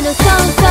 の存在